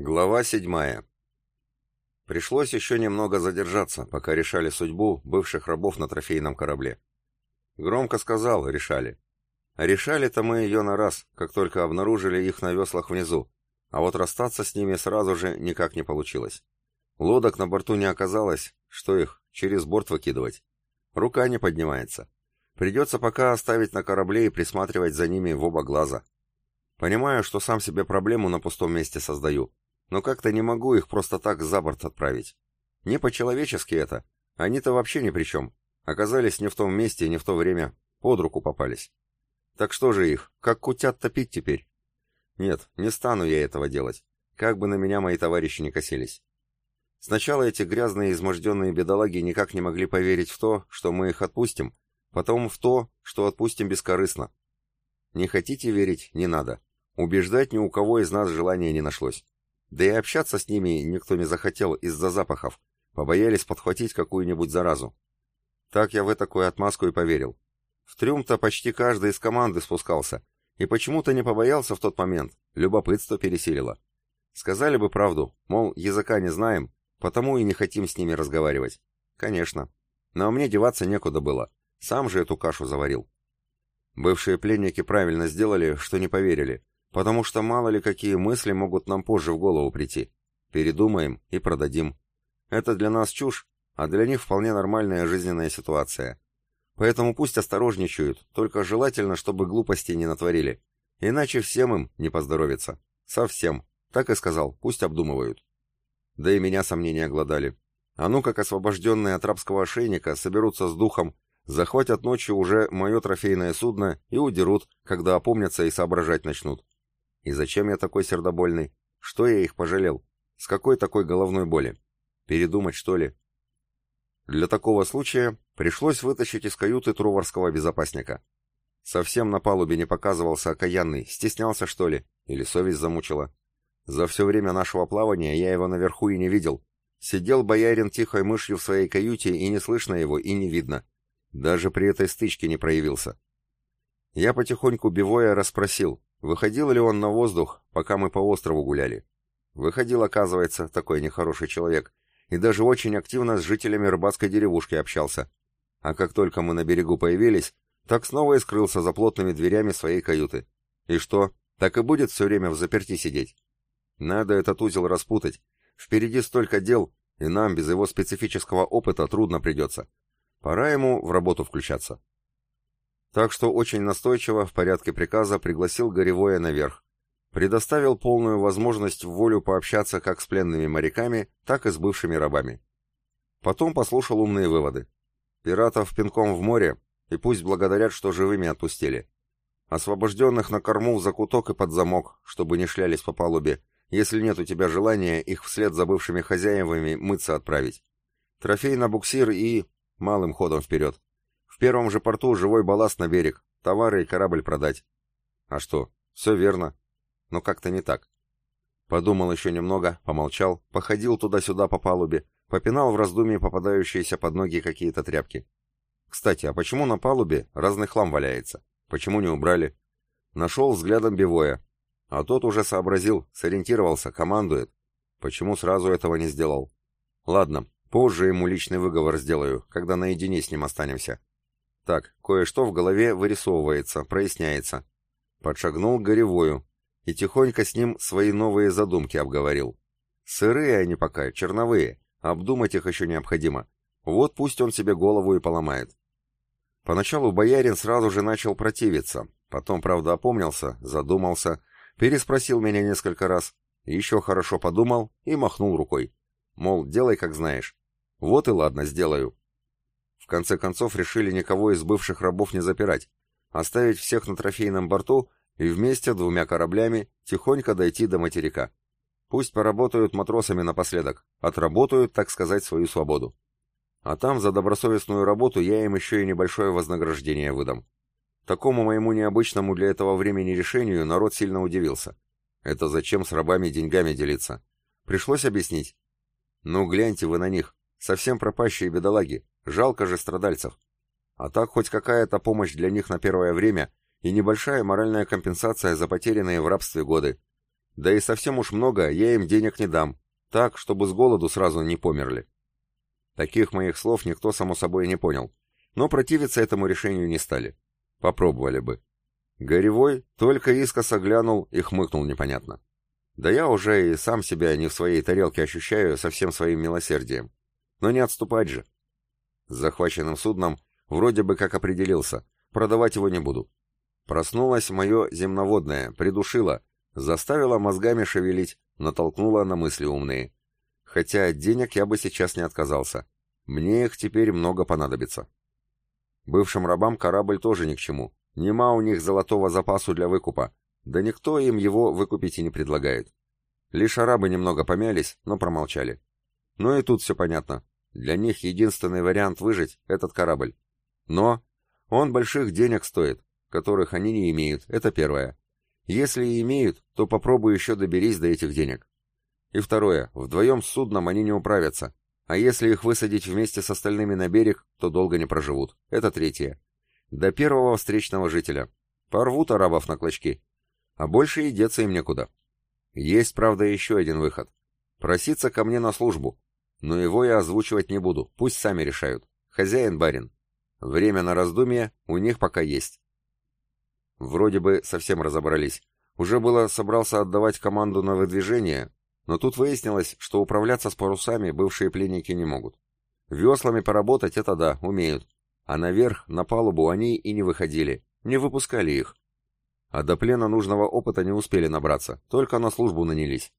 Глава седьмая. Пришлось еще немного задержаться, пока решали судьбу бывших рабов на трофейном корабле. Громко сказал, решали. Решали-то мы ее на раз, как только обнаружили их на веслах внизу, а вот расстаться с ними сразу же никак не получилось. Лодок на борту не оказалось, что их через борт выкидывать. Рука не поднимается. Придется пока оставить на корабле и присматривать за ними в оба глаза. Понимаю, что сам себе проблему на пустом месте создаю, но как-то не могу их просто так за борт отправить. Не по-человечески это. Они-то вообще ни при чем. Оказались не в том месте не в то время. Под руку попались. Так что же их, как кутят топить теперь? Нет, не стану я этого делать. Как бы на меня мои товарищи не косились. Сначала эти грязные изможденные бедолаги никак не могли поверить в то, что мы их отпустим, потом в то, что отпустим бескорыстно. Не хотите верить, не надо. Убеждать ни у кого из нас желания не нашлось. Да и общаться с ними никто не захотел из-за запахов, побоялись подхватить какую-нибудь заразу. Так я в такую отмазку и поверил. В трюм-то почти каждый из команды спускался, и почему-то не побоялся в тот момент, любопытство пересилило. Сказали бы правду, мол, языка не знаем, потому и не хотим с ними разговаривать. Конечно. Но мне деваться некуда было, сам же эту кашу заварил. Бывшие пленники правильно сделали, что не поверили, Потому что мало ли какие мысли могут нам позже в голову прийти. Передумаем и продадим. Это для нас чушь, а для них вполне нормальная жизненная ситуация. Поэтому пусть осторожничают, только желательно, чтобы глупостей не натворили. Иначе всем им не поздоровится. Совсем. Так и сказал, пусть обдумывают. Да и меня сомнения глодали. А ну как освобожденные от рабского ошейника соберутся с духом, захватят ночью уже мое трофейное судно и удерут, когда опомнятся и соображать начнут. И зачем я такой сердобольный? Что я их пожалел? С какой такой головной боли? Передумать, что ли? Для такого случая пришлось вытащить из каюты труварского безопасника. Совсем на палубе не показывался окаянный, стеснялся, что ли, или совесть замучила. За все время нашего плавания я его наверху и не видел. Сидел боярин тихой мышью в своей каюте, и не слышно его, и не видно. Даже при этой стычке не проявился. Я потихоньку бивоя расспросил, Выходил ли он на воздух, пока мы по острову гуляли? Выходил, оказывается, такой нехороший человек, и даже очень активно с жителями рыбацкой деревушки общался. А как только мы на берегу появились, так снова и скрылся за плотными дверями своей каюты. И что, так и будет все время в заперти сидеть? Надо этот узел распутать. Впереди столько дел, и нам без его специфического опыта трудно придется. Пора ему в работу включаться. Так что очень настойчиво в порядке приказа пригласил Горевое наверх. Предоставил полную возможность в волю пообщаться как с пленными моряками, так и с бывшими рабами. Потом послушал умные выводы. Пиратов пинком в море, и пусть благодарят, что живыми отпустили. Освобожденных на корму в закуток и под замок, чтобы не шлялись по палубе, если нет у тебя желания их вслед за бывшими хозяевами мыться отправить. Трофей на буксир и... малым ходом вперед. В первом же порту живой балласт на берег, товары и корабль продать. А что, все верно. Но как-то не так. Подумал еще немного, помолчал, походил туда-сюда по палубе, попинал в раздумье попадающиеся под ноги какие-то тряпки. Кстати, а почему на палубе разный хлам валяется? Почему не убрали? Нашел взглядом Бивоя. А тот уже сообразил, сориентировался, командует. Почему сразу этого не сделал? Ладно, позже ему личный выговор сделаю, когда наедине с ним останемся. Так, кое-что в голове вырисовывается, проясняется. Подшагнул к Горевою и тихонько с ним свои новые задумки обговорил. Сырые они пока, черновые, обдумать их еще необходимо. Вот пусть он себе голову и поломает. Поначалу боярин сразу же начал противиться, потом, правда, опомнился, задумался, переспросил меня несколько раз, еще хорошо подумал и махнул рукой. Мол, делай как знаешь. Вот и ладно, сделаю конце концов решили никого из бывших рабов не запирать, оставить всех на трофейном борту и вместе двумя кораблями тихонько дойти до материка. Пусть поработают матросами напоследок, отработают, так сказать, свою свободу. А там за добросовестную работу я им еще и небольшое вознаграждение выдам. Такому моему необычному для этого времени решению народ сильно удивился. Это зачем с рабами деньгами делиться? Пришлось объяснить. Ну гляньте вы на них, совсем пропащие бедолаги, Жалко же страдальцев. А так хоть какая-то помощь для них на первое время и небольшая моральная компенсация за потерянные в рабстве годы. Да и совсем уж много я им денег не дам, так, чтобы с голоду сразу не померли. Таких моих слов никто, само собой, не понял, но противиться этому решению не стали. Попробовали бы. Горевой только искоса глянул и хмыкнул непонятно. Да я уже и сам себя не в своей тарелке ощущаю со всем своим милосердием. Но не отступать же. С захваченным судном вроде бы как определился, продавать его не буду. Проснулось мое земноводное, придушило, заставило мозгами шевелить, натолкнуло на мысли умные. Хотя от денег я бы сейчас не отказался. Мне их теперь много понадобится. Бывшим рабам корабль тоже ни к чему. Нема у них золотого запасу для выкупа, да никто им его выкупить и не предлагает. Лишь арабы немного помялись, но промолчали. Ну и тут все понятно. Для них единственный вариант выжить — этот корабль. Но он больших денег стоит, которых они не имеют, это первое. Если и имеют, то попробуй еще доберись до этих денег. И второе, вдвоем с судном они не управятся, а если их высадить вместе с остальными на берег, то долго не проживут. Это третье. До первого встречного жителя. Порвут арабов на клочки. А больше и деться им некуда. Есть, правда, еще один выход. Проситься ко мне на службу. Но его я озвучивать не буду, пусть сами решают. Хозяин барин. Время на раздумье у них пока есть. Вроде бы совсем разобрались. Уже было собрался отдавать команду на выдвижение, но тут выяснилось, что управляться с парусами бывшие пленники не могут. Веслами поработать это да, умеют, а наверх, на палубу они и не выходили, не выпускали их. А до плена нужного опыта не успели набраться, только на службу нанялись.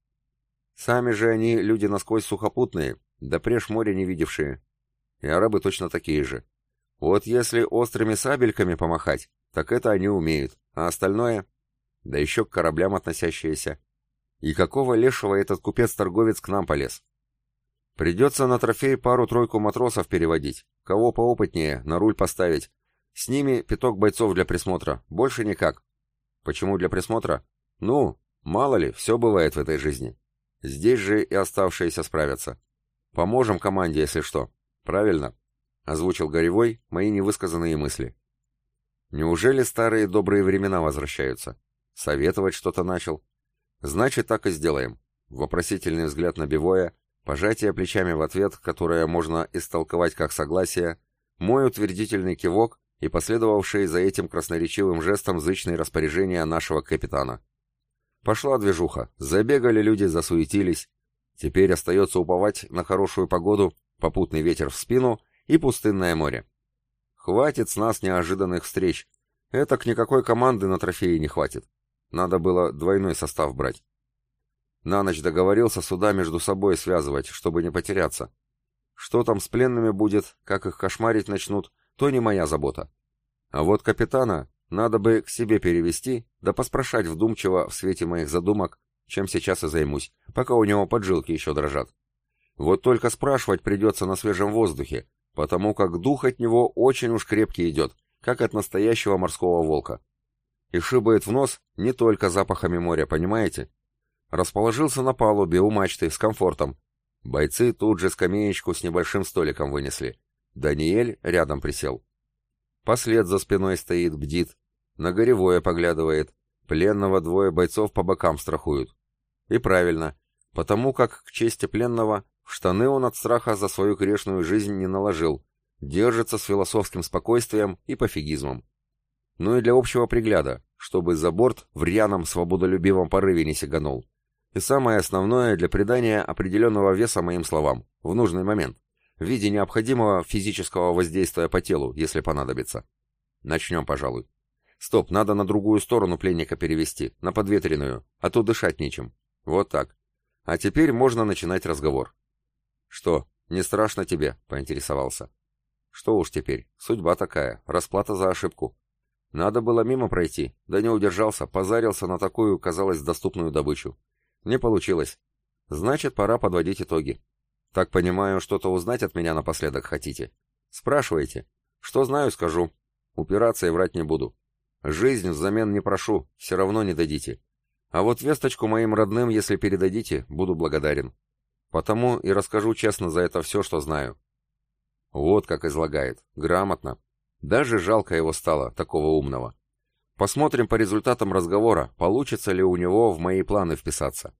Сами же они люди насквозь сухопутные, да преж моря не видевшие. И арабы точно такие же. Вот если острыми сабельками помахать, так это они умеют, а остальное... Да еще к кораблям относящиеся. И какого лешего этот купец-торговец к нам полез? Придется на трофей пару-тройку матросов переводить, кого поопытнее, на руль поставить. С ними пяток бойцов для присмотра, больше никак. Почему для присмотра? Ну, мало ли, все бывает в этой жизни. Здесь же и оставшиеся справятся. Поможем команде, если что. Правильно? Озвучил Горевой мои невысказанные мысли. Неужели старые добрые времена возвращаются? Советовать что-то начал? Значит, так и сделаем. Вопросительный взгляд на Бивоя, Пожатие плечами в ответ, которое можно истолковать как согласие, мой утвердительный кивок и последовавшие за этим красноречивым жестом зычные распоряжения нашего капитана. Пошла движуха, забегали люди, засуетились. Теперь остается уповать на хорошую погоду, попутный ветер в спину и пустынное море. Хватит с нас неожиданных встреч. Это к никакой команды на трофеи не хватит. Надо было двойной состав брать. На ночь договорился суда между собой связывать, чтобы не потеряться. Что там с пленными будет, как их кошмарить начнут, то не моя забота. А вот капитана надо бы к себе перевести, да поспрашать вдумчиво в свете моих задумок, чем сейчас и займусь, пока у него поджилки еще дрожат. Вот только спрашивать придется на свежем воздухе, потому как дух от него очень уж крепкий идет, как от настоящего морского волка. И шибает в нос не только запахами моря, понимаете? Расположился на палубе у мачты с комфортом. Бойцы тут же скамеечку с небольшим столиком вынесли. Даниэль рядом присел. Послед за спиной стоит, бдит. На горевое поглядывает. Пленного двое бойцов по бокам страхуют. И правильно, потому как к чести пленного штаны он от страха за свою грешную жизнь не наложил, держится с философским спокойствием и пофигизмом. Ну и для общего пригляда, чтобы за борт в рьяном свободолюбивом порыве не сиганул. И самое основное для придания определенного веса моим словам, в нужный момент, в виде необходимого физического воздействия по телу, если понадобится. Начнем, пожалуй. Стоп, надо на другую сторону пленника перевести, на подветренную, а то дышать нечем. Вот так. А теперь можно начинать разговор. Что, не страшно тебе? Поинтересовался. Что уж теперь, судьба такая, расплата за ошибку. Надо было мимо пройти, да не удержался, позарился на такую, казалось, доступную добычу. Не получилось. Значит, пора подводить итоги. Так понимаю, что-то узнать от меня напоследок хотите? Спрашивайте. Что знаю, скажу. Упираться и врать не буду. Жизнь взамен не прошу, все равно не дадите. А вот весточку моим родным, если передадите, буду благодарен. Потому и расскажу честно за это все, что знаю. Вот как излагает. Грамотно. Даже жалко его стало, такого умного. Посмотрим по результатам разговора, получится ли у него в мои планы вписаться.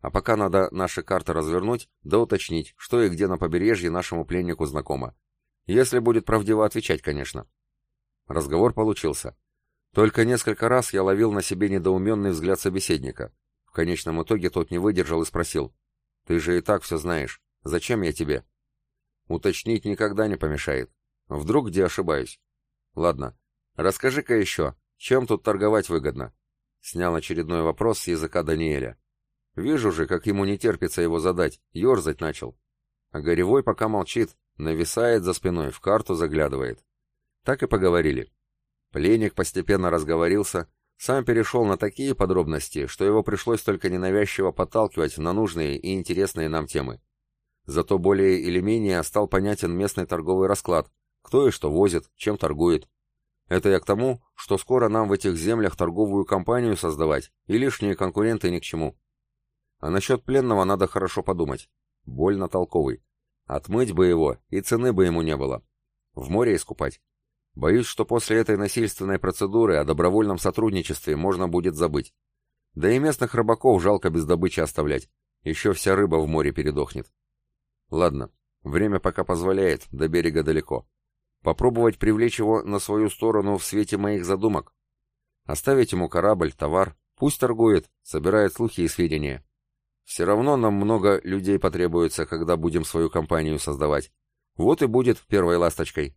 А пока надо наши карты развернуть, да уточнить, что и где на побережье нашему пленнику знакомо. Если будет правдиво отвечать, конечно. Разговор получился. Только несколько раз я ловил на себе недоуменный взгляд собеседника. В конечном итоге тот не выдержал и спросил. «Ты же и так все знаешь. Зачем я тебе?» Уточнить никогда не помешает. Вдруг где ошибаюсь. Ладно, расскажи-ка еще, чем тут торговать выгодно? Снял очередной вопрос с языка Даниэля. Вижу же, как ему не терпится его задать, ерзать начал. А Горевой пока молчит, нависает за спиной, в карту заглядывает. Так и поговорили. Пленник постепенно разговорился, сам перешел на такие подробности, что его пришлось только ненавязчиво подталкивать на нужные и интересные нам темы. Зато более или менее стал понятен местный торговый расклад, кто и что возит, чем торгует. Это я к тому, что скоро нам в этих землях торговую компанию создавать, и лишние конкуренты ни к чему. А насчет пленного надо хорошо подумать. Больно толковый. Отмыть бы его, и цены бы ему не было. В море искупать. Боюсь, что после этой насильственной процедуры о добровольном сотрудничестве можно будет забыть. Да и местных рыбаков жалко без добычи оставлять. Еще вся рыба в море передохнет. Ладно, время пока позволяет, до берега далеко. Попробовать привлечь его на свою сторону в свете моих задумок. Оставить ему корабль, товар, пусть торгует, собирает слухи и сведения. Все равно нам много людей потребуется, когда будем свою компанию создавать. Вот и будет первой ласточкой.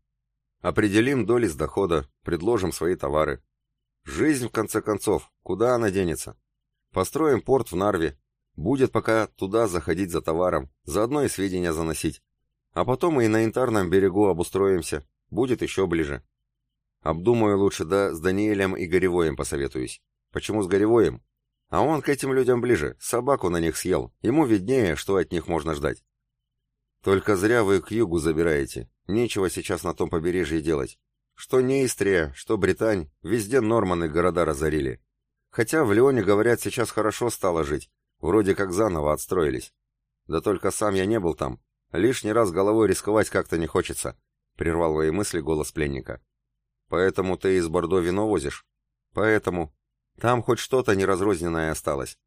Определим доли с дохода, предложим свои товары. Жизнь, в конце концов, куда она денется? Построим порт в Нарве, Будет пока туда заходить за товаром, заодно и сведения заносить. А потом и на янтарном берегу обустроимся, будет еще ближе. Обдумаю лучше, да с Даниэлем и Горевоем посоветуюсь. Почему с Горевоем? А он к этим людям ближе, собаку на них съел, ему виднее, что от них можно ждать. Только зря вы к югу забираете, нечего сейчас на том побережье делать. Что Нейстрия, что Британь, везде Норманы города разорили. Хотя в Леоне, говорят, сейчас хорошо стало жить, Вроде как заново отстроились. Да только сам я не был там. Лишний раз головой рисковать как-то не хочется, — прервал мои мысли голос пленника. Поэтому ты из Бордо вино возишь? Поэтому. Там хоть что-то неразрозненное осталось.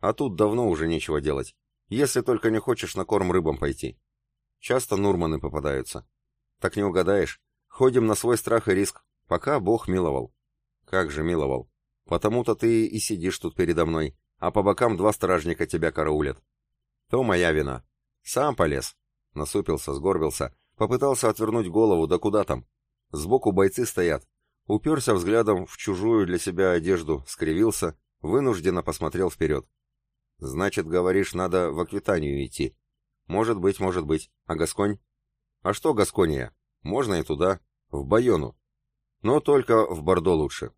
А тут давно уже нечего делать. Если только не хочешь на корм рыбам пойти. Часто нурманы попадаются. Так не угадаешь. Ходим на свой страх и риск, пока Бог миловал. Как же миловал. Потому-то ты и сидишь тут передо мной, а по бокам два стражника тебя караулят. То моя вина. Сам полез. Насупился, сгорбился, попытался отвернуть голову, да куда там. Сбоку бойцы стоят. Уперся взглядом в чужую для себя одежду, скривился, вынужденно посмотрел вперед. Значит, говоришь, надо в Аквитанию идти. Может быть, может быть. А Гасконь? А что Гаскония? Можно и туда, в Байону. Но только в Бордо лучше.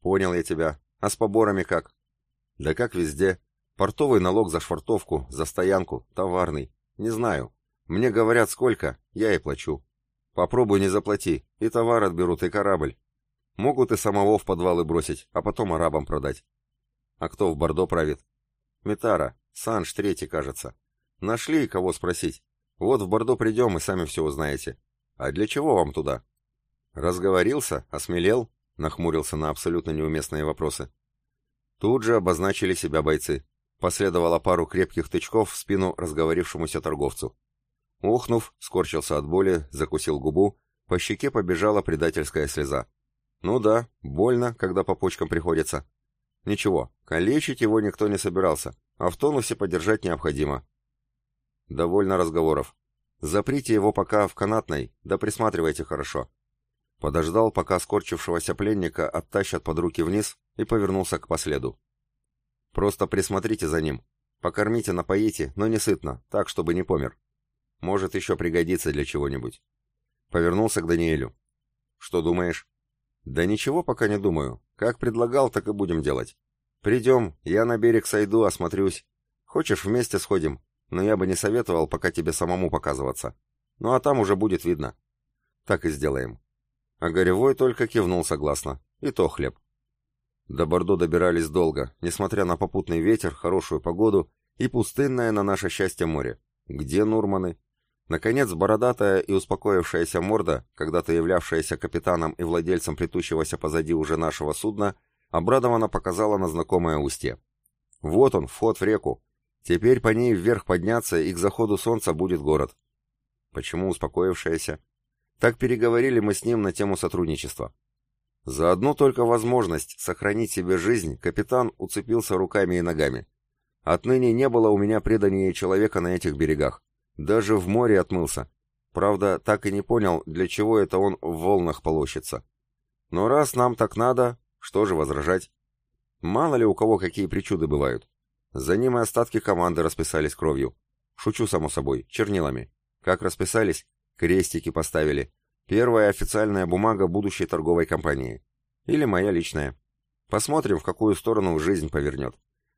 Понял я тебя. А с поборами как? Да как везде. Портовый налог за швартовку, за стоянку, товарный. Не знаю. Мне говорят сколько, я и плачу. Попробуй не заплати, и товар отберут, и корабль. Могут и самого в подвалы бросить, а потом арабам продать. А кто в Бордо правит? Митара, Санж третий, кажется. Нашли, кого спросить. Вот в Бордо придем, и сами все узнаете. А для чего вам туда? Разговорился, осмелел, нахмурился на абсолютно неуместные вопросы. Тут же обозначили себя бойцы. Последовала пару крепких тычков в спину разговорившемуся торговцу. Ухнув, скорчился от боли, закусил губу, по щеке побежала предательская слеза. Ну да, больно, когда по почкам приходится. Ничего, калечить его никто не собирался, а в тонусе подержать необходимо. Довольно разговоров. Заприте его пока в канатной, да присматривайте хорошо. Подождал, пока скорчившегося пленника оттащат под руки вниз, и повернулся к последу. «Просто присмотрите за ним. Покормите, напоите, но не сытно, так, чтобы не помер. Может, еще пригодится для чего-нибудь». Повернулся к Даниэлю. «Что думаешь?» «Да ничего пока не думаю. Как предлагал, так и будем делать. Придем, я на берег сойду, осмотрюсь. Хочешь, вместе сходим, но я бы не советовал пока тебе самому показываться. Ну а там уже будет видно. Так и сделаем. А Горевой только кивнул согласно. И то хлеб. До Бордо добирались долго, несмотря на попутный ветер, хорошую погоду и пустынное на наше счастье море. Где Нурманы? Наконец, бородатая и успокоившаяся морда, когда-то являвшаяся капитаном и владельцем плетущегося позади уже нашего судна, обрадованно показала на знакомое устье. Вот он, вход в реку. Теперь по ней вверх подняться, и к заходу солнца будет город. Почему успокоившаяся? Так переговорили мы с ним на тему сотрудничества. За одну только возможность сохранить себе жизнь капитан уцепился руками и ногами. Отныне не было у меня предания человека на этих берегах. Даже в море отмылся. Правда, так и не понял, для чего это он в волнах полощется. Но раз нам так надо, что же возражать? Мало ли у кого какие причуды бывают. За ним и остатки команды расписались кровью. Шучу, само собой, чернилами. Как расписались? Крестики поставили. Первая официальная бумага будущей торговой компании. Или моя личная. Посмотрим, в какую сторону жизнь повернет.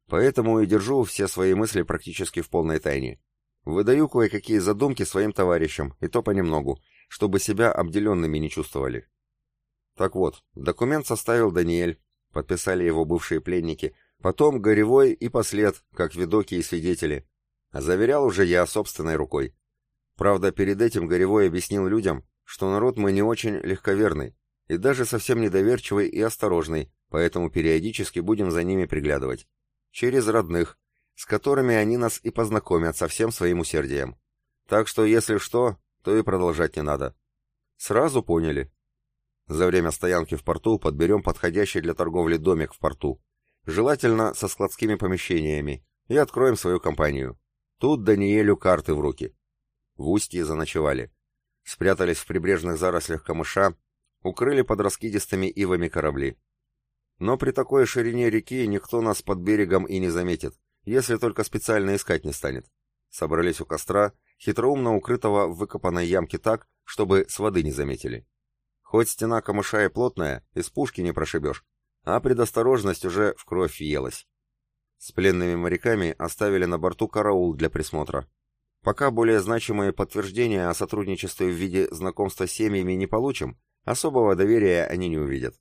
Поэтому и держу все свои мысли практически в полной тайне. Выдаю кое-какие задумки своим товарищам, и то понемногу, чтобы себя обделенными не чувствовали. Так вот, документ составил Даниэль, подписали его бывшие пленники, потом Горевой и Послед, как видоки и свидетели. А заверял уже я собственной рукой. Правда, перед этим Горевой объяснил людям, что народ мы не очень легковерный, и даже совсем недоверчивый и осторожный, поэтому периодически будем за ними приглядывать. Через родных, с которыми они нас и познакомят со всем своим усердием. Так что, если что, то и продолжать не надо. Сразу поняли. За время стоянки в порту подберем подходящий для торговли домик в порту. Желательно со складскими помещениями. И откроем свою компанию. Тут Даниэлю карты в руки. В устье заночевали. Спрятались в прибрежных зарослях камыша, укрыли под раскидистыми ивами корабли. Но при такой ширине реки никто нас под берегом и не заметит если только специально искать не станет. Собрались у костра, хитроумно укрытого в выкопанной ямке так, чтобы с воды не заметили. Хоть стена камыша и плотная, из пушки не прошибешь, а предосторожность уже в кровь въелась. С пленными моряками оставили на борту караул для присмотра. Пока более значимые подтверждения о сотрудничестве в виде знакомства с семьями не получим, особого доверия они не увидят.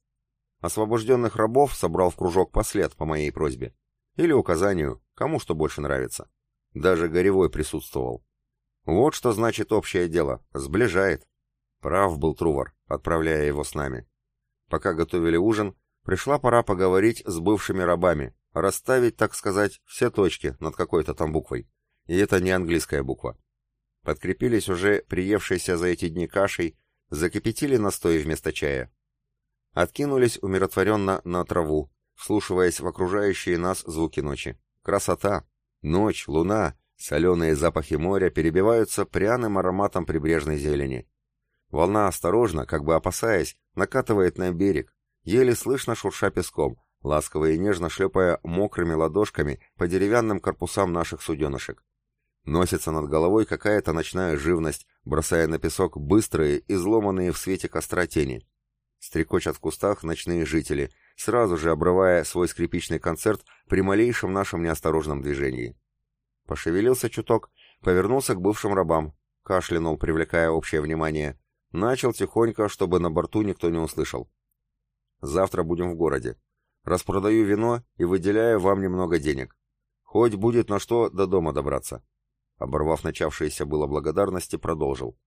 Освобожденных рабов собрал в кружок послед по моей просьбе. Или указанию, кому что больше нравится. Даже Горевой присутствовал. Вот что значит общее дело, сближает. Прав был Трувор, отправляя его с нами. Пока готовили ужин, пришла пора поговорить с бывшими рабами, расставить, так сказать, все точки над какой-то там буквой. И это не английская буква. Подкрепились уже приевшейся за эти дни кашей, закипятили настой вместо чая. Откинулись умиротворенно на траву, вслушиваясь в окружающие нас звуки ночи. Красота! Ночь, луна, соленые запахи моря перебиваются пряным ароматом прибрежной зелени. Волна осторожно, как бы опасаясь, накатывает на берег, еле слышно шурша песком, ласково и нежно шлепая мокрыми ладошками по деревянным корпусам наших суденышек. Носится над головой какая-то ночная живность, бросая на песок быстрые, изломанные в свете костра тени. Стрекочат в кустах ночные жители, сразу же обрывая свой скрипичный концерт при малейшем нашем неосторожном движении. Пошевелился чуток, повернулся к бывшим рабам, кашлянул, привлекая общее внимание, начал тихонько, чтобы на борту никто не услышал. «Завтра будем в городе. Распродаю вино и выделяю вам немного денег. Хоть будет на что до дома добраться». Оборвав начавшиеся было благодарности, продолжил.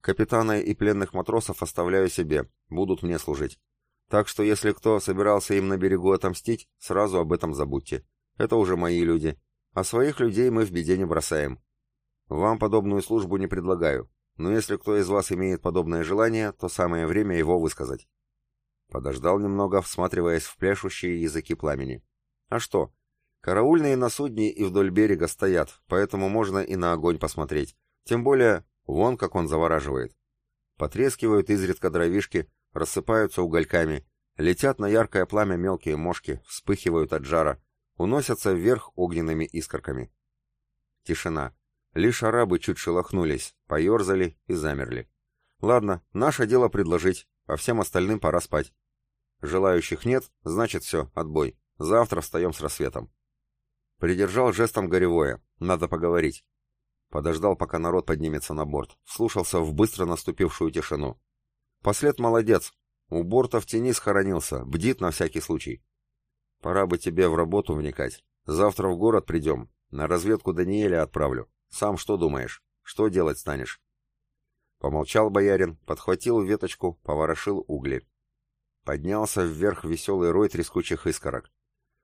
«Капитана и пленных матросов оставляю себе, будут мне служить. Так что если кто собирался им на берегу отомстить, сразу об этом забудьте. Это уже мои люди. А своих людей мы в беде не бросаем. Вам подобную службу не предлагаю, но если кто из вас имеет подобное желание, то самое время его высказать. Подождал немного, всматриваясь в пляшущие языки пламени. А что? Караульные на судне и вдоль берега стоят, поэтому можно и на огонь посмотреть. Тем более, вон как он завораживает. Потрескивают изредка дровишки, рассыпаются угольками, летят на яркое пламя мелкие мошки, вспыхивают от жара, уносятся вверх огненными искорками. Тишина. Лишь арабы чуть шелохнулись, поерзали и замерли. Ладно, наше дело предложить, а всем остальным пора спать. Желающих нет, значит все, отбой. Завтра встаем с рассветом. Придержал жестом горевое. Надо поговорить. Подождал, пока народ поднимется на борт. Слушался в быстро наступившую тишину. Послед молодец. У борта в тени схоронился, бдит на всякий случай. Пора бы тебе в работу вникать. Завтра в город придем. На разведку Даниэля отправлю. Сам что думаешь? Что делать станешь?» Помолчал боярин, подхватил веточку, поворошил угли. Поднялся вверх веселый рой трескучих искорок.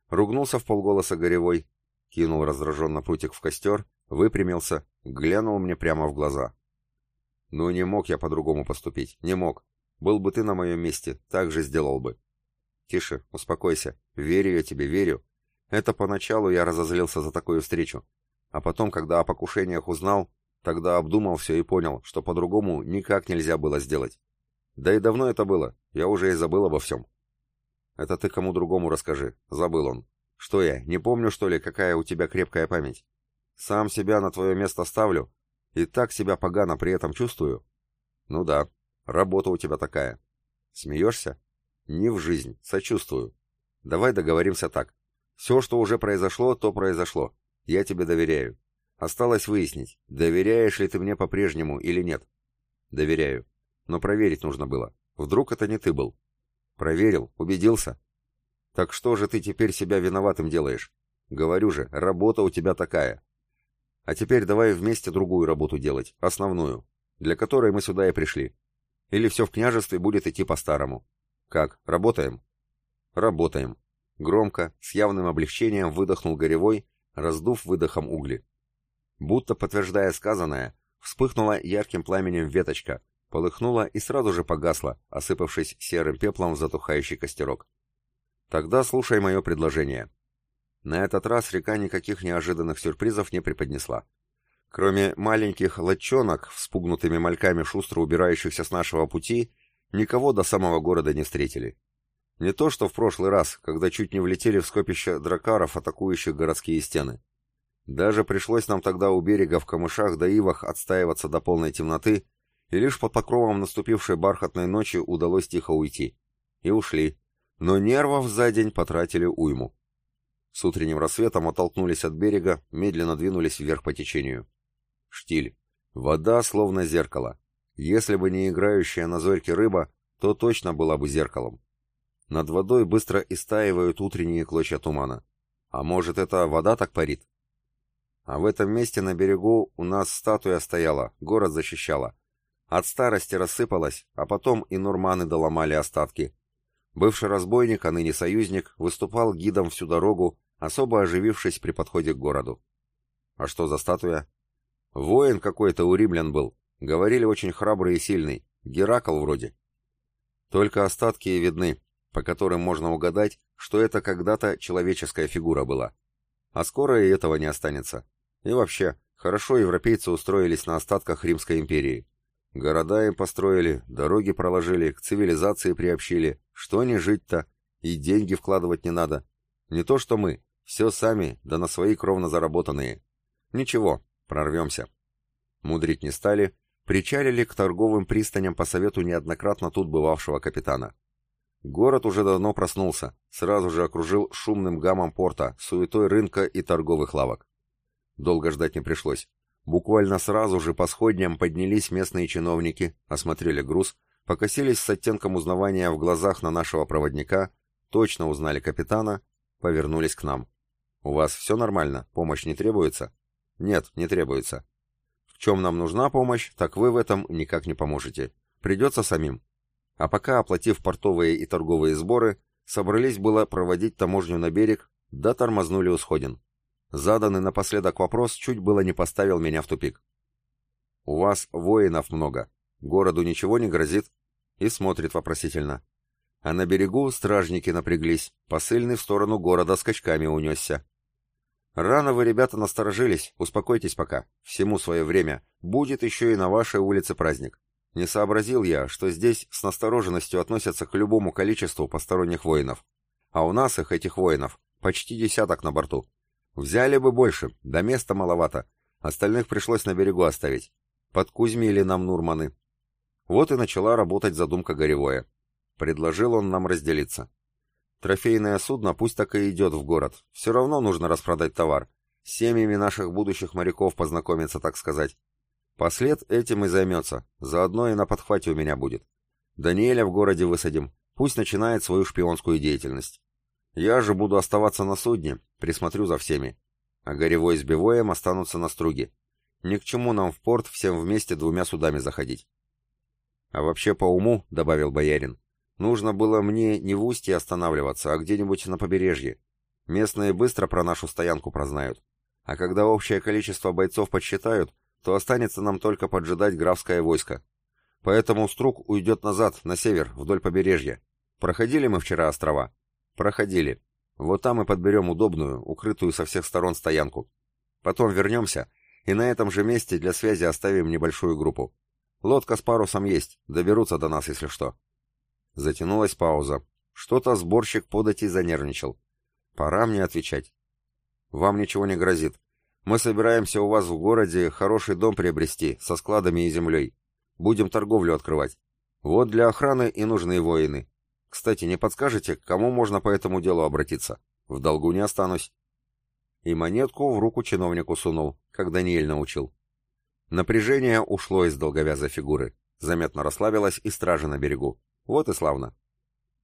Ругнулся в полголоса горевой, кинул раздраженно прутик в костер, выпрямился, глянул мне прямо в глаза. «Ну, не мог я по-другому поступить, не мог. Был бы ты на моем месте, так же сделал бы». «Тише, успокойся. Верю я тебе, верю. Это поначалу я разозлился за такую встречу. А потом, когда о покушениях узнал, тогда обдумал все и понял, что по-другому никак нельзя было сделать. Да и давно это было, я уже и забыл обо всем. Это ты кому другому расскажи, забыл он. Что я, не помню, что ли, какая у тебя крепкая память? Сам себя на твое место ставлю, и так себя погано при этом чувствую. Ну да, работа у тебя такая. Смеешься? Не в жизнь, сочувствую. Давай договоримся так. Все, что уже произошло, то произошло. Я тебе доверяю. Осталось выяснить, доверяешь ли ты мне по-прежнему или нет. Доверяю. Но проверить нужно было. Вдруг это не ты был. Проверил, убедился. Так что же ты теперь себя виноватым делаешь? Говорю же, работа у тебя такая. А теперь давай вместе другую работу делать, основную, для которой мы сюда и пришли. Или все в княжестве будет идти по-старому. Как, работаем? Работаем. Громко, с явным облегчением выдохнул Горевой, раздув выдохом угли. Будто подтверждая сказанное, вспыхнула ярким пламенем веточка, полыхнула и сразу же погасла, осыпавшись серым пеплом в затухающий костерок. Тогда слушай мое предложение. На этот раз река никаких неожиданных сюрпризов не преподнесла. Кроме маленьких лодчонок, вспугнутыми мальками шустро убирающихся с нашего пути, никого до самого города не встретили. Не то, что в прошлый раз, когда чуть не влетели в скопище дракаров, атакующих городские стены. Даже пришлось нам тогда у берега в камышах да ивах отстаиваться до полной темноты, и лишь под покровом наступившей бархатной ночи удалось тихо уйти. И ушли. Но нервов за день потратили уйму. С утренним рассветом оттолкнулись от берега, медленно двинулись вверх по течению. Штиль. Вода словно зеркало. Если бы не играющая на зорьке рыба, то точно была бы зеркалом. Над водой быстро истаивают утренние клочья тумана. А может, это вода так парит? А в этом месте на берегу у нас статуя стояла, город защищала. От старости рассыпалась, а потом и нурманы доломали остатки. Бывший разбойник, а ныне союзник, выступал гидом всю дорогу, особо оживившись при подходе к городу. А что за статуя? Воин какой-то у римлян был. Говорили, очень храбрый и сильный. Геракл вроде. Только остатки видны, по которым можно угадать, что это когда-то человеческая фигура была. А скоро и этого не останется. И вообще, хорошо европейцы устроились на остатках Римской империи. Города им построили, дороги проложили, к цивилизации приобщили. Что не жить-то? И деньги вкладывать не надо. Не то что мы. Все сами, да на свои кровно заработанные. Ничего, прорвемся. Мудрить не стали, причалили к торговым пристаням по совету неоднократно тут бывавшего капитана. Город уже давно проснулся, сразу же окружил шумным гамом порта, суетой рынка и торговых лавок. Долго ждать не пришлось. Буквально сразу же по сходням поднялись местные чиновники, осмотрели груз, покосились с оттенком узнавания в глазах на нашего проводника, точно узнали капитана, повернулись к нам. «У вас все нормально? Помощь не требуется?» «Нет, не требуется». «В чем нам нужна помощь, так вы в этом никак не поможете. Придется самим. А пока, оплатив портовые и торговые сборы, собрались было проводить таможню на берег, да тормознули у сходин. Заданный напоследок вопрос чуть было не поставил меня в тупик. «У вас воинов много. Городу ничего не грозит?» И смотрит вопросительно. А на берегу стражники напряглись, посыльный в сторону города скачками унесся. «Рано вы, ребята, насторожились, успокойтесь пока. Всему свое время. Будет еще и на вашей улице праздник. Не сообразил я, что здесь с настороженностью относятся к любому количеству посторонних воинов. А у нас их, этих воинов, почти десяток на борту. Взяли бы больше, да места маловато. Остальных пришлось на берегу оставить. Подкузмили нам Нурманы. Вот и начала работать задумка Горевое. Предложил он нам разделиться. Трофейное судно пусть так и идет в город. Все равно нужно распродать товар. С семьями наших будущих моряков познакомиться, так сказать. Послед этим и займется, заодно и на подхвате у меня будет. Даниэля в городе высадим, пусть начинает свою шпионскую деятельность. Я же буду оставаться на судне, присмотрю за всеми. А Горевой с Бивоем останутся на струге. Ни к чему нам в порт всем вместе двумя судами заходить. А вообще по уму, — добавил боярин, — нужно было мне не в устье останавливаться, а где-нибудь на побережье. Местные быстро про нашу стоянку прознают. А когда общее количество бойцов подсчитают, то останется нам только поджидать графское войско. Поэтому Струк уйдет назад, на север, вдоль побережья. Проходили мы вчера острова? Проходили. Вот там и подберем удобную, укрытую со всех сторон стоянку. Потом вернемся, и на этом же месте для связи оставим небольшую группу. Лодка с парусом есть, доберутся до нас, если что. Затянулась пауза. Что-то сборщик податей занервничал. Пора мне отвечать. Вам ничего не грозит. Мы собираемся у вас в городе хороший дом приобрести, со складами и землей. Будем торговлю открывать. Вот для охраны и нужны воины. Кстати, не подскажете, к кому можно по этому делу обратиться? В долгу не останусь. И монетку в руку чиновнику сунул, как Даниэль научил. Напряжение ушло из долговязой фигуры. Заметно расслабилась и стража на берегу. Вот и славно.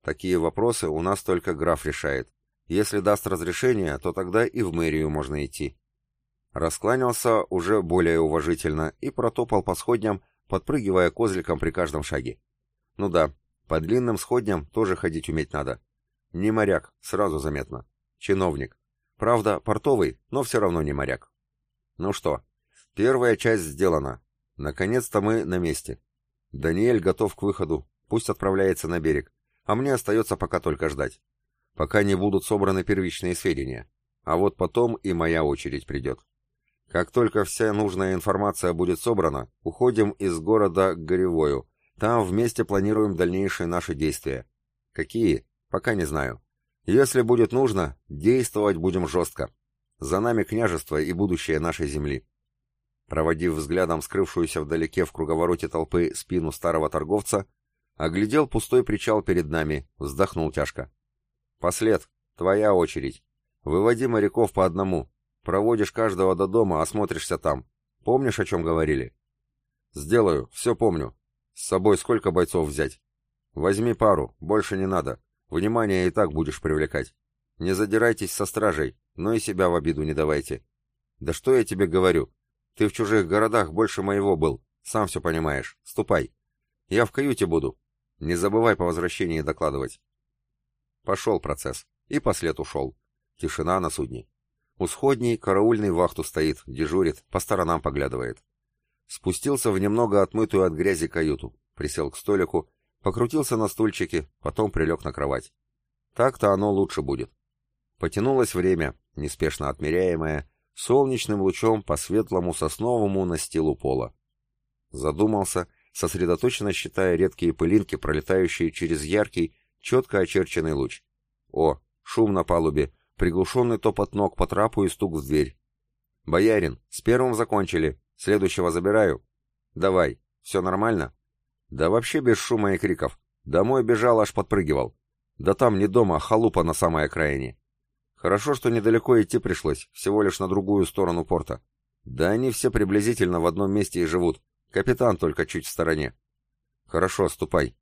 Такие вопросы у нас только граф решает. Если даст разрешение, то тогда и в мэрию можно идти. Раскланялся уже более уважительно и протопал по сходням, подпрыгивая козликом при каждом шаге. Ну да, по длинным сходням тоже ходить уметь надо. Не моряк, сразу заметно. Чиновник. Правда, портовый, но все равно не моряк. Ну что, первая часть сделана. Наконец-то мы на месте. Даниэль готов к выходу, пусть отправляется на берег, а мне остается пока только ждать пока не будут собраны первичные сведения. А вот потом и моя очередь придет. Как только вся нужная информация будет собрана, уходим из города к Горевою. Там вместе планируем дальнейшие наши действия. Какие? Пока не знаю. Если будет нужно, действовать будем жестко. За нами княжество и будущее нашей земли. Проводив взглядом скрывшуюся вдалеке в круговороте толпы спину старого торговца, оглядел пустой причал перед нами, вздохнул тяжко. «Послед, твоя очередь. Выводи моряков по одному. Проводишь каждого до дома, осмотришься там. Помнишь, о чем говорили?» «Сделаю, все помню. С собой сколько бойцов взять?» «Возьми пару, больше не надо. Внимание и так будешь привлекать. Не задирайтесь со стражей, но и себя в обиду не давайте. Да что я тебе говорю? Ты в чужих городах больше моего был, сам все понимаешь. Ступай. Я в каюте буду. Не забывай по возвращении докладывать. Пошел процесс. И послед ушел. Тишина на судне. У сходней караульный вахту стоит, дежурит, по сторонам поглядывает. Спустился в немного отмытую от грязи каюту, присел к столику, покрутился на стульчике, потом прилег на кровать. Так-то оно лучше будет. Потянулось время, неспешно отмеряемое, солнечным лучом по светлому сосновому настилу пола. Задумался, сосредоточенно считая редкие пылинки, пролетающие через яркий, четко очерченный луч. О, шум на палубе, приглушенный топот ног по трапу и стук в дверь. «Боярин, с первым закончили, следующего забираю». «Давай, все нормально?» «Да вообще без шума и криков. Домой бежал, аж подпрыгивал. Да там не дома, а халупа на самой окраине. Хорошо, что недалеко идти пришлось, всего лишь на другую сторону порта. Да они все приблизительно в одном месте и живут. Капитан только чуть в стороне. Хорошо, ступай.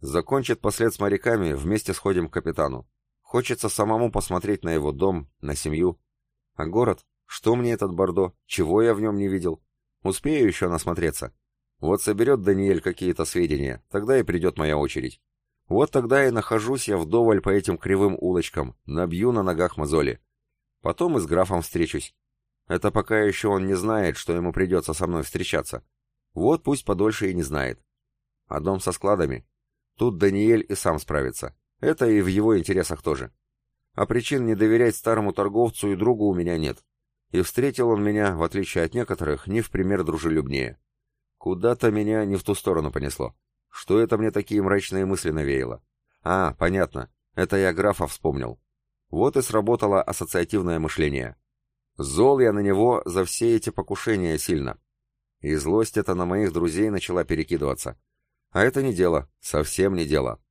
Закончит послед с моряками, вместе сходим к капитану. Хочется самому посмотреть на его дом, на семью. А город? Что мне этот Бордо? Чего я в нем не видел? Успею еще насмотреться. Вот соберет Даниэль какие-то сведения, тогда и придет моя очередь. Вот тогда и нахожусь я вдоволь по этим кривым улочкам, набью на ногах мозоли. Потом и с графом встречусь. Это пока еще он не знает, что ему придется со мной встречаться. Вот пусть подольше и не знает. А дом со складами? Тут Даниэль и сам справится. Это и в его интересах тоже. А причин не доверять старому торговцу и другу у меня нет. И встретил он меня, в отличие от некоторых, не в пример дружелюбнее. Куда-то меня не в ту сторону понесло. Что это мне такие мрачные мысли навеяло? А, понятно. Это я графа вспомнил. Вот и сработало ассоциативное мышление. Зол я на него за все эти покушения сильно. И злость эта на моих друзей начала перекидываться. А это не дело, совсем не дело.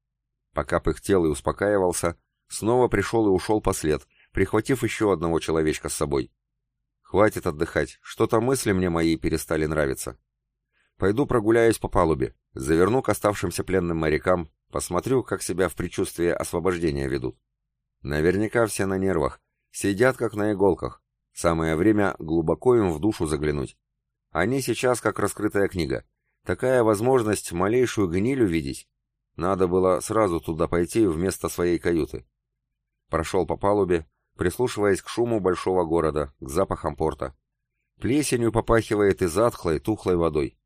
Пока пыхтел и успокаивался, снова пришел и ушел послед, прихватив еще одного человечка с собой. Хватит отдыхать, что-то мысли мне мои перестали нравиться. Пойду прогуляюсь по палубе, заверну к оставшимся пленным морякам, посмотрю, как себя в предчувствии освобождения ведут. Наверняка все на нервах, сидят как на иголках. Самое время глубоко им в душу заглянуть. Они сейчас как раскрытая книга. Такая возможность малейшую гниль увидеть. Надо было сразу туда пойти вместо своей каюты. Прошел по палубе, прислушиваясь к шуму большого города, к запахам порта. Плесенью попахивает и затхлой, тухлой водой.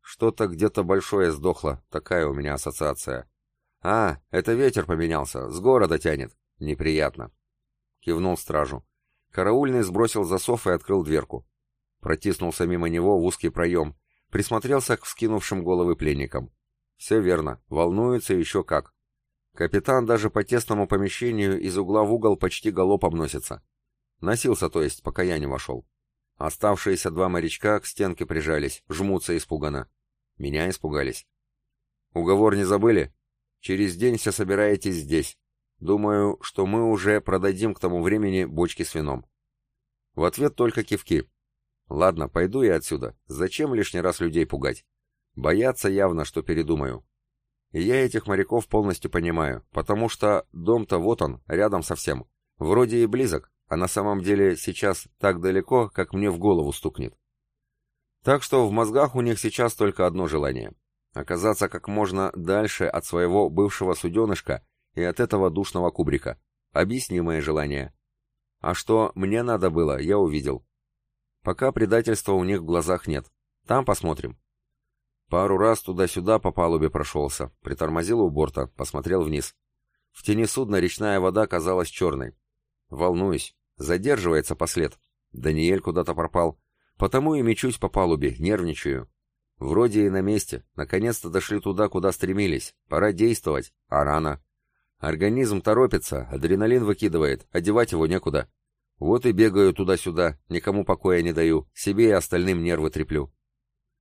Что-то где-то большое сдохло, такая у меня ассоциация. А, это ветер поменялся, с города тянет. Неприятно. Кивнул стражу. Караульный сбросил засов и открыл дверку. Протиснулся мимо него в узкий проем, присмотрелся к вскинувшим головы пленникам. Все верно, волнуется еще как. Капитан даже по тесному помещению из угла в угол почти галопом носится. Носился, то есть, пока я не вошел. Оставшиеся два морячка к стенке прижались, жмутся испуганно. Меня испугались. Уговор не забыли? Через день все собираетесь здесь. Думаю, что мы уже продадим к тому времени бочки с вином. В ответ только кивки. Ладно, пойду я отсюда. Зачем лишний раз людей пугать? Боятся явно, что передумаю. И я этих моряков полностью понимаю, потому что дом-то вот он, рядом совсем. Вроде и близок, а на самом деле сейчас так далеко, как мне в голову стукнет. Так что в мозгах у них сейчас только одно желание — оказаться как можно дальше от своего бывшего суденышка и от этого душного кубрика. Объяснимое желание. А что мне надо было, я увидел. Пока предательства у них в глазах нет. Там посмотрим. Пару раз туда-сюда по палубе прошелся, притормозил у борта, посмотрел вниз. В тени судна речная вода казалась черной. Волнуюсь, задерживается послед. Даниэль куда-то пропал. Потому и мечусь по палубе, нервничаю. Вроде и на месте, наконец-то дошли туда, куда стремились. Пора действовать, а рано. Организм торопится, адреналин выкидывает, одевать его некуда. Вот и бегаю туда-сюда, никому покоя не даю, себе и остальным нервы треплю.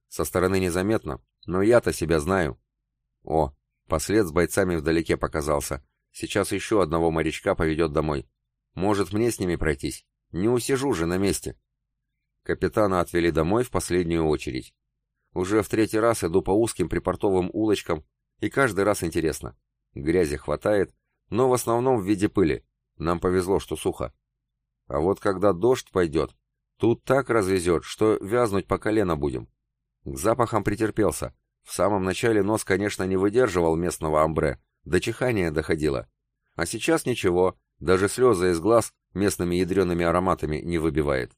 Со стороны незаметно, но я-то себя знаю. О, послед с бойцами вдалеке показался. Сейчас еще одного морячка поведет домой. Может, мне с ними пройтись? Не усижу же на месте. Капитана отвели домой в последнюю очередь. Уже в третий раз иду по узким припортовым улочкам, и каждый раз интересно. Грязи хватает, но в основном в виде пыли. Нам повезло, что сухо. А вот когда дождь пойдет, тут так развезет, что вязнуть по колено будем. К запахам претерпелся. В самом начале нос, конечно, не выдерживал местного амбре, до чихания доходило. А сейчас ничего, даже слезы из глаз местными ядреными ароматами не выбивает.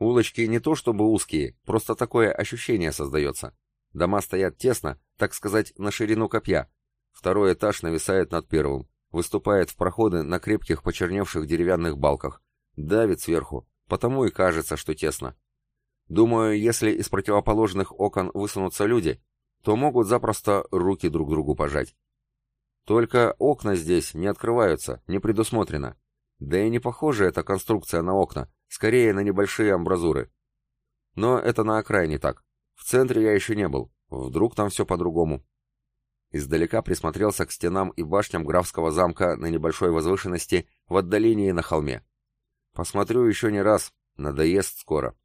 Улочки не то чтобы узкие, просто такое ощущение создается. Дома стоят тесно, так сказать, на ширину копья. Второй этаж нависает над первым, выступает в проходы на крепких почерневших деревянных балках, давит сверху, потому и кажется, что тесно. Думаю, если из противоположных окон высунутся люди, то могут запросто руки друг другу пожать. Только окна здесь не открываются, не предусмотрено. Да и не похожа эта конструкция на окна, скорее на небольшие амбразуры. Но это на окраине так. В центре я еще не был. Вдруг там все по-другому. Издалека присмотрелся к стенам и башням графского замка на небольшой возвышенности в отдалении на холме. Посмотрю еще не раз, надоест скоро.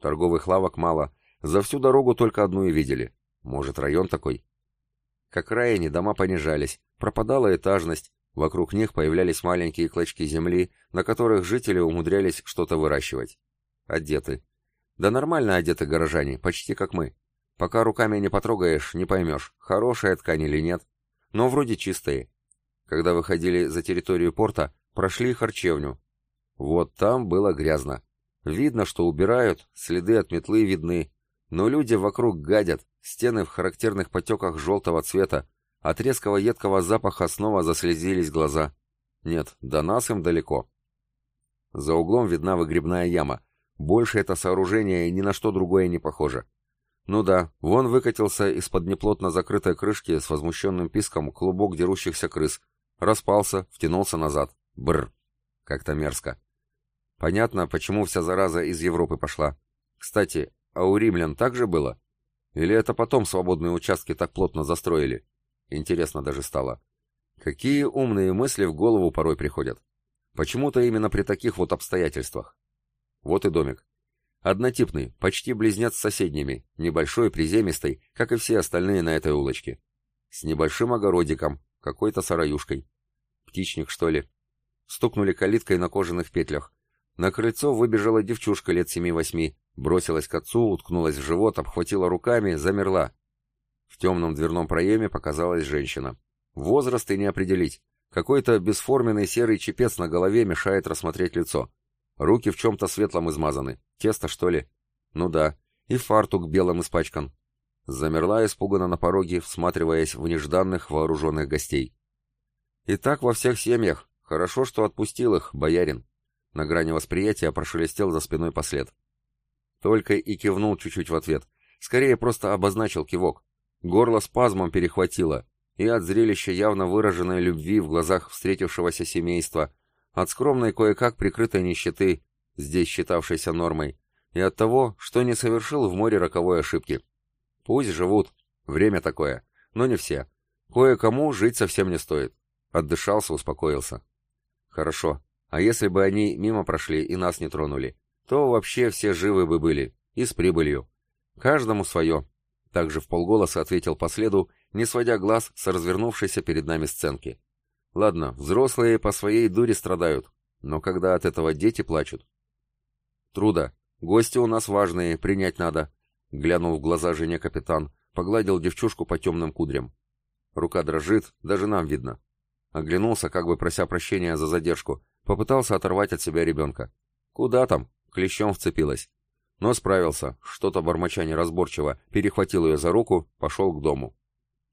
Торговых лавок мало. За всю дорогу только одну и видели. Может, район такой? К окраине дома понижались, пропадала этажность, вокруг них появлялись маленькие клочки земли, на которых жители умудрялись что-то выращивать. Одеты. Да нормально одеты горожане, почти как мы. Пока руками не потрогаешь, не поймешь, хорошая ткань или нет. Но вроде чистые. Когда выходили за территорию порта, прошли харчевню. Вот там было грязно. Видно, что убирают, следы от метлы видны, но люди вокруг гадят, стены в характерных потеках желтого цвета, от резкого едкого запаха снова заслезились глаза. Нет, до нас им далеко. За углом видна выгребная яма. Больше это сооружение ни на что другое не похоже. Ну да, вон выкатился из-под неплотно закрытой крышки с возмущенным писком клубок дерущихся крыс. Распался, втянулся назад. Бр. Как-то мерзко. Понятно, почему вся зараза из Европы пошла. Кстати, а у римлян так же было? Или это потом свободные участки так плотно застроили? Интересно даже стало. Какие умные мысли в голову порой приходят. Почему-то именно при таких вот обстоятельствах. Вот и домик. Однотипный, почти близнец с соседними, небольшой, приземистый, как и все остальные на этой улочке. С небольшим огородиком, какой-то сараюшкой. Птичник, что ли? Стукнули калиткой на кожаных петлях. На крыльцо выбежала девчушка лет семи-восьми, Бросилась к отцу, уткнулась в живот, обхватила руками, замерла. В темном дверном проеме показалась женщина. Возраст и не определить. Какой-то бесформенный серый чепец на голове мешает рассмотреть лицо. Руки в чем-то светлом измазаны. Тесто, что ли? Ну да. И фартук белым испачкан. Замерла испуганно на пороге, всматриваясь в нежданных вооруженных гостей. И так во всех семьях. Хорошо, что отпустил их, боярин. На грани восприятия прошелестел за спиной послед. Только и кивнул чуть-чуть в ответ. Скорее просто обозначил кивок. Горло спазмом перехватило, и от зрелища явно выраженной любви в глазах встретившегося семейства, от скромной кое-как прикрытой нищеты, здесь считавшейся нормой, и от того, что не совершил в море роковой ошибки. Пусть живут, время такое, но не все. Кое-кому жить совсем не стоит. Отдышался, успокоился. Хорошо, а если бы они мимо прошли и нас не тронули, то вообще все живы бы были, и с прибылью. Каждому свое. Также в полголоса ответил последу, не сводя глаз с развернувшейся перед нами сценки. Ладно, взрослые по своей дуре страдают, но когда от этого дети плачут? Труда. Гости у нас важные, принять надо. Глянул в глаза жене капитан, погладил девчушку по темным кудрям. Рука дрожит, даже нам видно. Оглянулся, как бы прося прощения за задержку, попытался оторвать от себя ребенка. Куда там? Клещом вцепилась. Но справился, что-то бормоча неразборчиво, перехватил ее за руку, пошел к дому.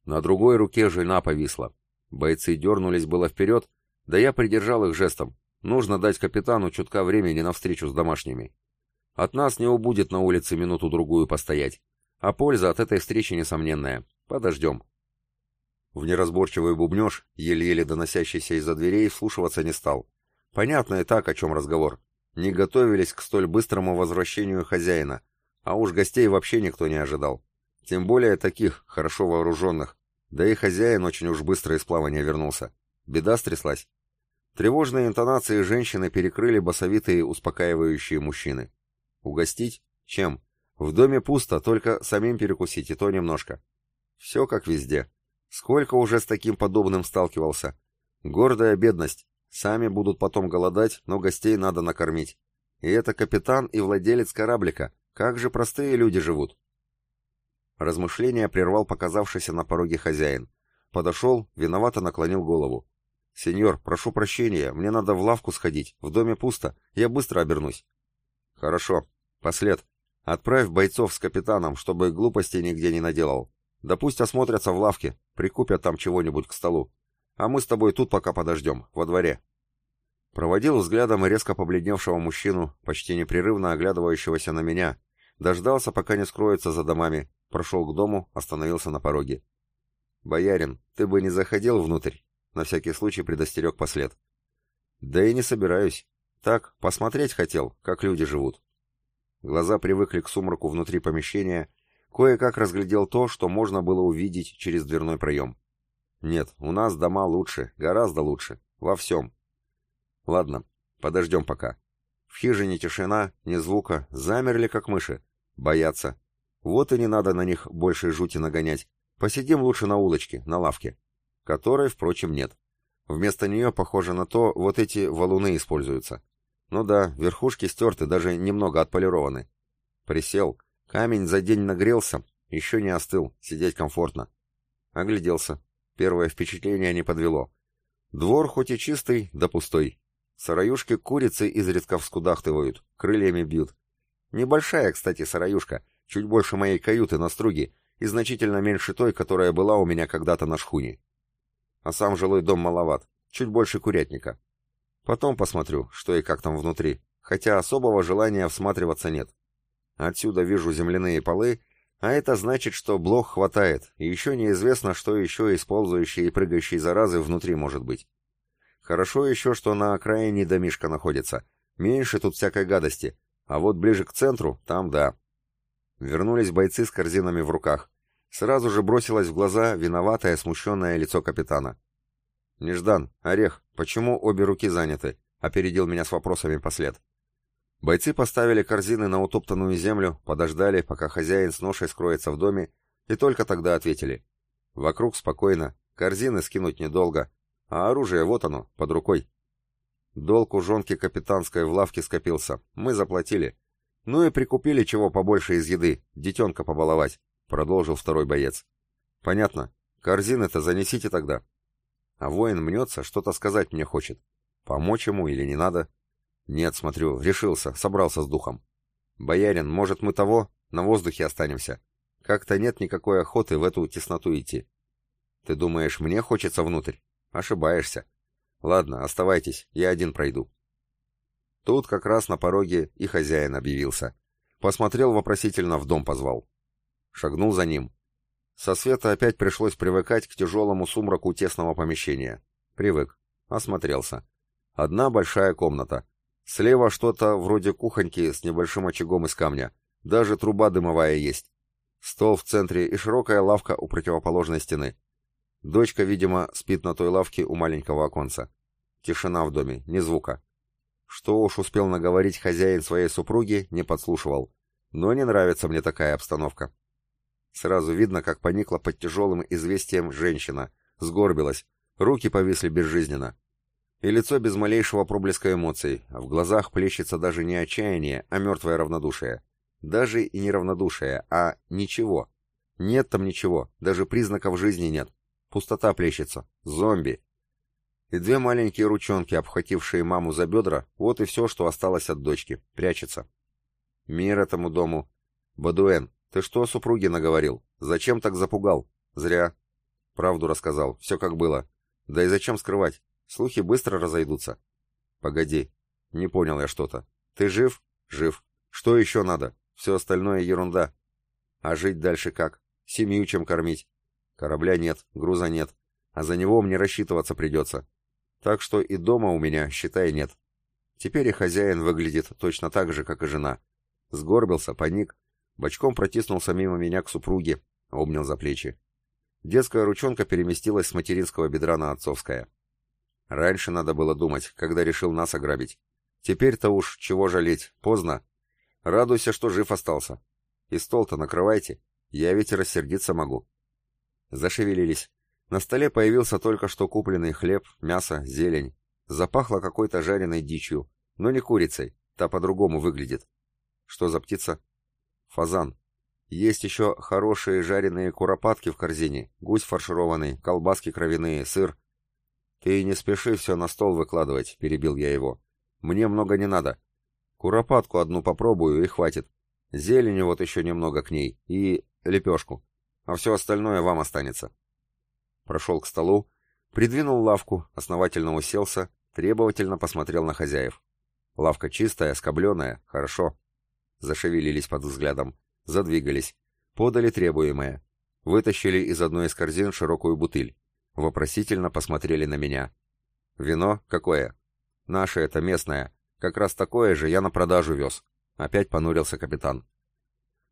На другой руке жена повисла. Бойцы дернулись было вперед, да я придержал их жестом. Нужно дать капитану чутка времени на встречу с домашними. От нас не убудет на улице минуту-другую постоять. А польза от этой встречи несомненная. Подождем. В неразборчивый бубнеж, еле-еле доносящийся из-за дверей, вслушиваться не стал. Понятно и так, о чем разговор. Не готовились к столь быстрому возвращению хозяина, а уж гостей вообще никто не ожидал. Тем более таких, хорошо вооруженных. Да и хозяин очень уж быстро из плавания вернулся. Беда стряслась. Тревожные интонации женщины перекрыли басовитые успокаивающие мужчины. Угостить? Чем? В доме пусто, только самим перекусить, и то немножко. Все как везде. Сколько уже с таким подобным сталкивался. Гордая бедность. Сами будут потом голодать, но гостей надо накормить. И это капитан и владелец кораблика. Как же простые люди живут. Размышление прервал показавшийся на пороге хозяин. Подошел, виновато наклонил голову. «Сеньор, прошу прощения, мне надо в лавку сходить, в доме пусто, я быстро обернусь». «Хорошо. Послед. Отправь бойцов с капитаном, чтобы глупостей нигде не наделал. Да пусть осмотрятся в лавке, прикупят там чего-нибудь к столу. А мы с тобой тут пока подождем, во дворе». Проводил взглядом резко побледневшего мужчину, почти непрерывно оглядывающегося на меня. Дождался, пока не скроется за домами, Прошел к дому, остановился на пороге. «Боярин, ты бы не заходил внутрь?» На всякий случай предостерег послед. «Да и не собираюсь. Так, посмотреть хотел, как люди живут». Глаза привыкли к сумраку внутри помещения, кое-как разглядел то, что можно было увидеть через дверной проем. «Нет, у нас дома лучше, гораздо лучше, во всем». «Ладно, подождем пока». В хижине тишина, ни звука, замерли как мыши. Боятся. Вот и не надо на них больше жути нагонять. Посидим лучше на улочке, на лавке. Которой, впрочем, нет. Вместо нее, похоже на то, вот эти валуны используются. Ну да, верхушки стерты, даже немного отполированы. Присел. Камень за день нагрелся, еще не остыл, сидеть комфортно. Огляделся. Первое впечатление не подвело. Двор хоть и чистый, да пустой. Сараюшки курицы изредка вскудахтывают, крыльями бьют. Небольшая, кстати, сараюшка, чуть больше моей каюты на струге и значительно меньше той, которая была у меня когда-то на шхуне. А сам жилой дом маловат, чуть больше курятника. Потом посмотрю, что и как там внутри, хотя особого желания всматриваться нет. Отсюда вижу земляные полы, а это значит, что блох хватает, и еще неизвестно, что еще из ползающей и прыгающей заразы внутри может быть. Хорошо еще, что на окраине домишка находится. Меньше тут всякой гадости, а вот ближе к центру, там да. Вернулись бойцы с корзинами в руках. Сразу же бросилось в глаза виноватое, смущенное лицо капитана. «Неждан, Орех, почему обе руки заняты?» — опередил меня с вопросами послед. Бойцы поставили корзины на утоптанную землю, подождали, пока хозяин с ношей скроется в доме, и только тогда ответили. Вокруг спокойно, корзины скинуть недолго, а оружие вот оно, под рукой. Долг у жонки капитанской в лавке скопился, мы заплатили. Ну и прикупили чего побольше из еды, детенка побаловать, продолжил второй боец. Понятно. Корзины-то занесите тогда. А воин мнется, что-то сказать мне хочет. Помочь ему или не надо? Нет, смотрю, решился, собрался с духом. Боярин, может мы того, на воздухе останемся? Как-то нет никакой охоты в эту тесноту идти. Ты думаешь, мне хочется внутрь? Ошибаешься. Ладно, оставайтесь, я один пройду. Тут как раз на пороге и хозяин объявился. Посмотрел вопросительно, в дом позвал. Шагнул за ним. Со света опять пришлось привыкать к тяжелому сумраку тесного помещения. Привык. Осмотрелся. Одна большая комната. Слева что-то вроде кухоньки с небольшим очагом из камня. Даже труба дымовая есть. Стол в центре и широкая лавка у противоположной стены. Дочка, видимо, спит на той лавке у маленького оконца. Тишина в доме, ни звука. Что уж успел наговорить хозяин своей супруги, не подслушивал. Но не нравится мне такая обстановка. Сразу видно, как поникла под тяжелым известием женщина. Сгорбилась. Руки повисли безжизненно. И лицо без малейшего проблеска эмоций, в глазах плещется даже не отчаяние, а мертвое равнодушие. Даже и не равнодушие, а ничего. Нет там ничего, даже признаков жизни нет. Пустота плещется. Зомби. И две маленькие ручонки, обхватившие маму за бедра, вот и все, что осталось от дочки. Прячется. Мир этому дому. Бадуэн, ты что супруге наговорил? Зачем так запугал? Зря. Правду рассказал. Все как было. Да и зачем скрывать? Слухи быстро разойдутся. Погоди. Не понял я что-то. Ты жив? Жив. Что еще надо? Все остальное ерунда. А жить дальше как? Семью чем кормить? Корабля нет, груза нет, а за него мне рассчитываться придется. Так что и дома у меня, считай, нет. Теперь и хозяин выглядит точно так же, как и жена. Сгорбился, паник, бочком протиснулся мимо меня к супруге, обнял за плечи. Детская ручонка переместилась с материнского бедра на отцовское. Раньше надо было думать, когда решил нас ограбить. Теперь-то уж чего жалеть, поздно. Радуйся, что жив остался. И стол-то накрывайте, я ведь рассердиться могу. Зашевелились. На столе появился только что купленный хлеб, мясо, зелень. Запахло какой-то жареной дичью, но не курицей, та по-другому выглядит. Что за птица? Фазан. Есть еще хорошие жареные куропатки в корзине, гусь фаршированный, колбаски кровяные, сыр. Ты не спеши все на стол выкладывать, перебил я его. Мне много не надо. Куропатку одну попробую и хватит. Зелени вот еще немного к ней и лепешку а все остальное вам останется. Прошел к столу, придвинул лавку, основательно уселся, требовательно посмотрел на хозяев. Лавка чистая, скобленая, хорошо. Зашевелились под взглядом, задвигались, подали требуемое. Вытащили из одной из корзин широкую бутыль. Вопросительно посмотрели на меня. Вино какое? Наше это местное. Как раз такое же я на продажу вез. Опять понурился капитан.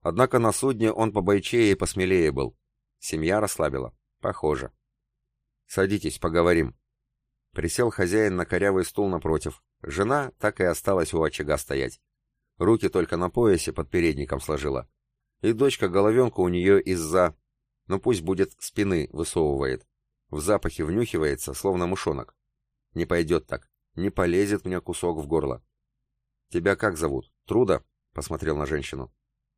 Однако на судне он побойчее и посмелее был. Семья расслабила. Похоже. «Садитесь, поговорим». Присел хозяин на корявый стул напротив. Жена так и осталась у очага стоять. Руки только на поясе под передником сложила. И дочка головенку у нее из-за... Ну пусть будет спины высовывает. В запахе внюхивается, словно мышонок. Не пойдет так. Не полезет мне кусок в горло. «Тебя как зовут? Труда?» — посмотрел на женщину.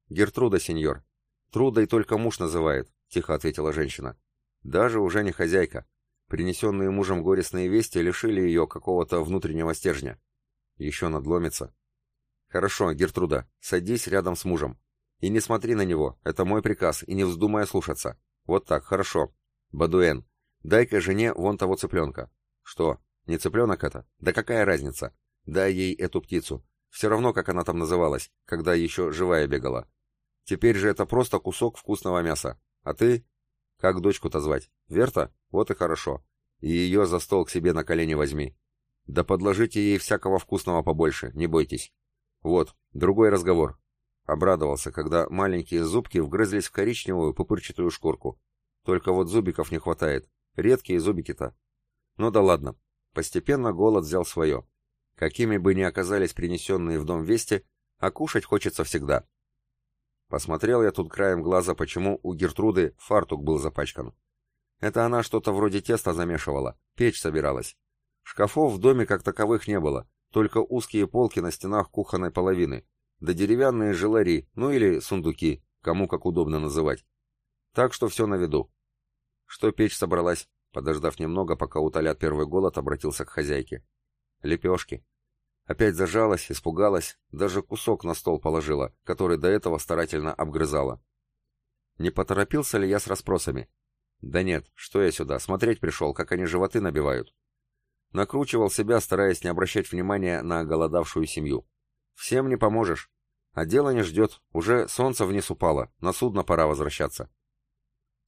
«Гертруда, сеньор. Трудой только муж называет», — тихо ответила женщина. «Даже уже не хозяйка. Принесенные мужем горестные вести лишили ее какого-то внутреннего стержня. Еще надломится». «Хорошо, Гертруда, садись рядом с мужем. И не смотри на него, это мой приказ, и не вздумай слушаться. Вот так, хорошо. Бадуэн, дай-ка жене вон того цыпленка». «Что, не цыпленок это? Да какая разница? Дай ей эту птицу. Все равно, как она там называлась, когда еще живая бегала. Теперь же это просто кусок вкусного мяса. А ты? Как дочку-то звать? Верта? Вот и хорошо. И ее за стол к себе на колени возьми. Да подложите ей всякого вкусного побольше, не бойтесь. Вот, другой разговор. Обрадовался, когда маленькие зубки вгрызлись в коричневую пупырчатую шкурку. Только вот зубиков не хватает. Редкие зубики-то. Ну да ладно. Постепенно голод взял свое. Какими бы ни оказались принесенные в дом вести, а кушать хочется всегда. Посмотрел я тут краем глаза, почему у Гертруды фартук был запачкан. Это она что-то вроде теста замешивала, печь собиралась. Шкафов в доме как таковых не было, только узкие полки на стенах кухонной половины. да деревянные желари, ну или сундуки, кому как удобно называть. Так что все на виду. Что печь собралась? Подождав немного, пока утолят первый голод, обратился к хозяйке. Лепешки. Опять зажалась, испугалась, даже кусок на стол положила, который до этого старательно обгрызала. Не поторопился ли я с расспросами? Да нет, что я сюда, смотреть пришел, как они животы набивают. Накручивал себя, стараясь не обращать внимания на голодавшую семью. Всем не поможешь. А дело не ждет, уже солнце вниз упало, на судно пора возвращаться.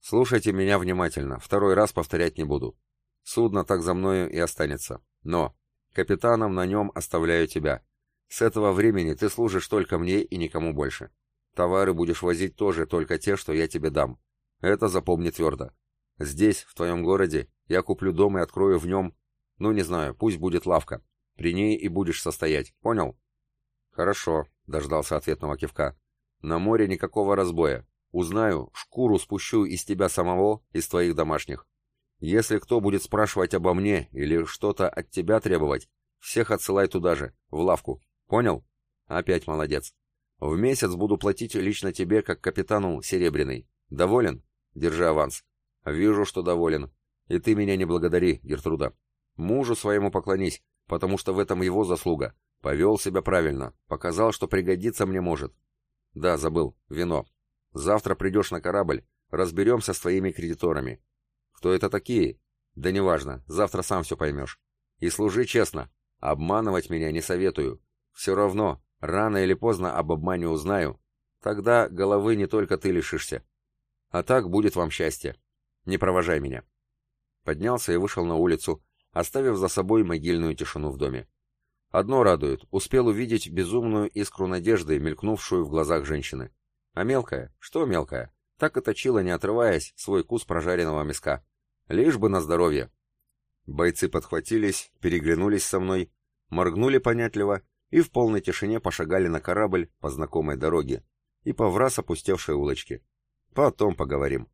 Слушайте меня внимательно, второй раз повторять не буду. Судно так за мною и останется. Но капитаном на нем оставляю тебя. С этого времени ты служишь только мне и никому больше. Товары будешь возить тоже только те, что я тебе дам. Это запомни твердо. Здесь, в твоем городе, я куплю дом и открою в нем, ну не знаю, пусть будет лавка. При ней и будешь состоять, понял? Хорошо, дождался ответного кивка. На море никакого разбоя. Узнаю, шкуру спущу из тебя самого, из твоих домашних. Если кто будет спрашивать обо мне или что-то от тебя требовать, всех отсылай туда же, в лавку. Понял? Опять молодец. В месяц буду платить лично тебе, как капитану Серебряный. Доволен? Держи аванс. «Вижу, что доволен. И ты меня не благодари, Гертруда. Мужу своему поклонись, потому что в этом его заслуга. Повел себя правильно, показал, что пригодится мне может. Да, забыл, вино. Завтра придешь на корабль, разберемся с твоими кредиторами. Кто это такие? Да неважно, завтра сам все поймешь. И служи честно. Обманывать меня не советую. Все равно, рано или поздно об обмане узнаю. Тогда головы не только ты лишишься. А так будет вам счастье. Не провожай меня. Поднялся и вышел на улицу, оставив за собой могильную тишину в доме. Одно радует, успел увидеть безумную искру надежды, мелькнувшую в глазах женщины. А мелкая? Что мелкая? Так и не отрываясь, свой кус прожаренного мяска. Лишь бы на здоровье. Бойцы подхватились, переглянулись со мной, моргнули понятливо и в полной тишине пошагали на корабль по знакомой дороге и по враз опустевшей улочке. Потом поговорим.